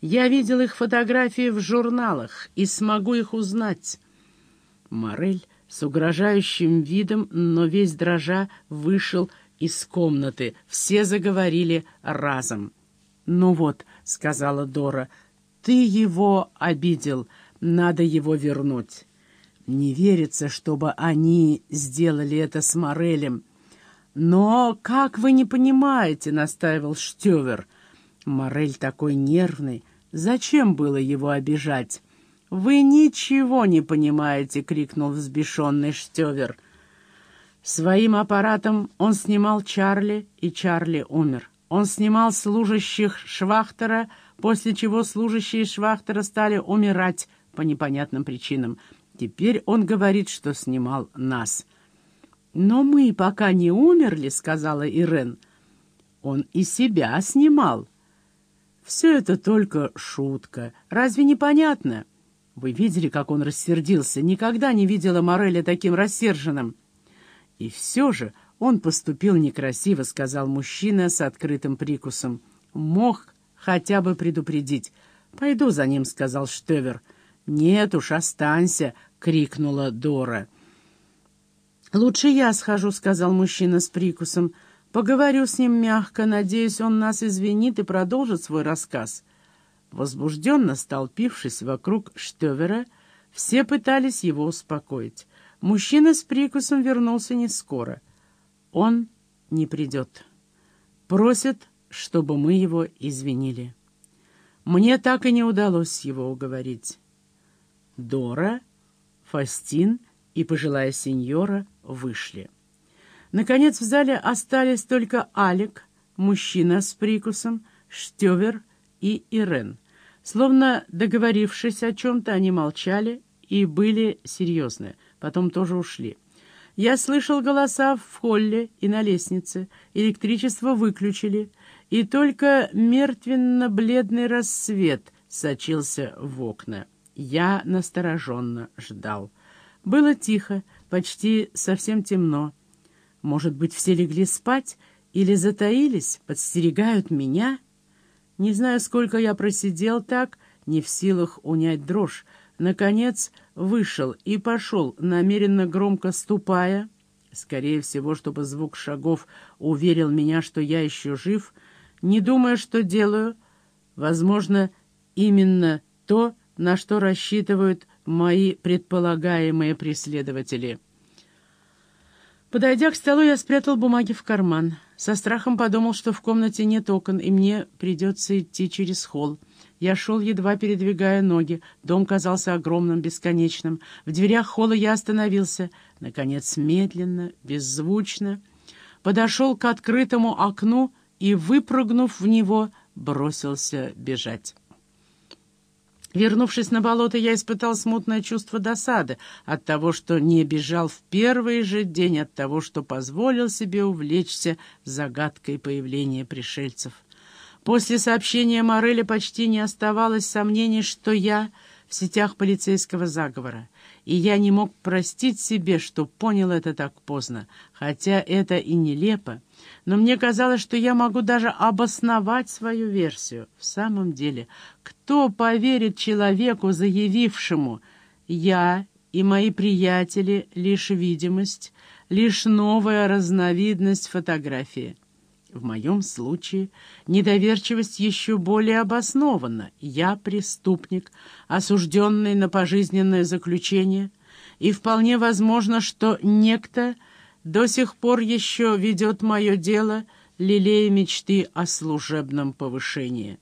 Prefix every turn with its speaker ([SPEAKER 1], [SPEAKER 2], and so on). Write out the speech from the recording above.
[SPEAKER 1] Я видел их фотографии в журналах и смогу их узнать. Морель с угрожающим видом, но весь дрожа, вышел из комнаты. Все заговорили разом. «Ну вот», — сказала Дора, — «ты его обидел, надо его вернуть». Не верится, чтобы они сделали это с Морелем. «Но как вы не понимаете?» — настаивал Штевер. Морель такой нервный. Зачем было его обижать? «Вы ничего не понимаете!» — крикнул взбешенный Штевер. Своим аппаратом он снимал Чарли, и Чарли умер. Он снимал служащих Швахтера, после чего служащие Швахтера стали умирать по непонятным причинам. Теперь он говорит, что снимал нас. «Но мы пока не умерли», — сказала Ирен. «Он и себя снимал». «Все это только шутка. Разве не понятно?» Вы видели, как он рассердился? Никогда не видела Мореля таким рассерженным. И все же он поступил некрасиво, сказал мужчина с открытым прикусом. Мог хотя бы предупредить. «Пойду за ним», — сказал Штевер. «Нет уж, останься», — крикнула Дора. «Лучше я схожу», — сказал мужчина с прикусом. «Поговорю с ним мягко. Надеюсь, он нас извинит и продолжит свой рассказ». Возбужденно столпившись вокруг Штевера, все пытались его успокоить. Мужчина с прикусом вернулся не скоро. Он не придет. Просит, чтобы мы его извинили. Мне так и не удалось его уговорить. Дора, Фастин и пожилая сеньора вышли. Наконец в зале остались только Алик, мужчина с прикусом, Штевер и Ирен. Словно договорившись о чем-то, они молчали и были серьезны, потом тоже ушли. Я слышал голоса в холле и на лестнице, электричество выключили, и только мертвенно-бледный рассвет сочился в окна. Я настороженно ждал. Было тихо, почти совсем темно. Может быть, все легли спать или затаились, подстерегают меня — не знаю, сколько я просидел так, не в силах унять дрожь. Наконец вышел и пошел, намеренно громко ступая, скорее всего, чтобы звук шагов уверил меня, что я еще жив, не думая, что делаю, возможно, именно то, на что рассчитывают мои предполагаемые преследователи. Подойдя к столу, я спрятал бумаги в карман. Со страхом подумал, что в комнате нет окон, и мне придется идти через холл. Я шел, едва передвигая ноги. Дом казался огромным, бесконечным. В дверях холла я остановился. Наконец, медленно, беззвучно, подошел к открытому окну и, выпрыгнув в него, бросился бежать. Вернувшись на болото, я испытал смутное чувство досады от того, что не бежал в первый же день, от того, что позволил себе увлечься загадкой появления пришельцев. После сообщения Морели почти не оставалось сомнений, что я в сетях полицейского заговора, и я не мог простить себе, что понял это так поздно, хотя это и нелепо, но мне казалось, что я могу даже обосновать свою версию. В самом деле, кто поверит человеку, заявившему «я и мои приятели — лишь видимость, лишь новая разновидность фотографии»? В моем случае недоверчивость еще более обоснована. Я преступник, осужденный на пожизненное заключение, и вполне возможно, что некто до сих пор еще ведет мое дело, лелея мечты о служебном повышении.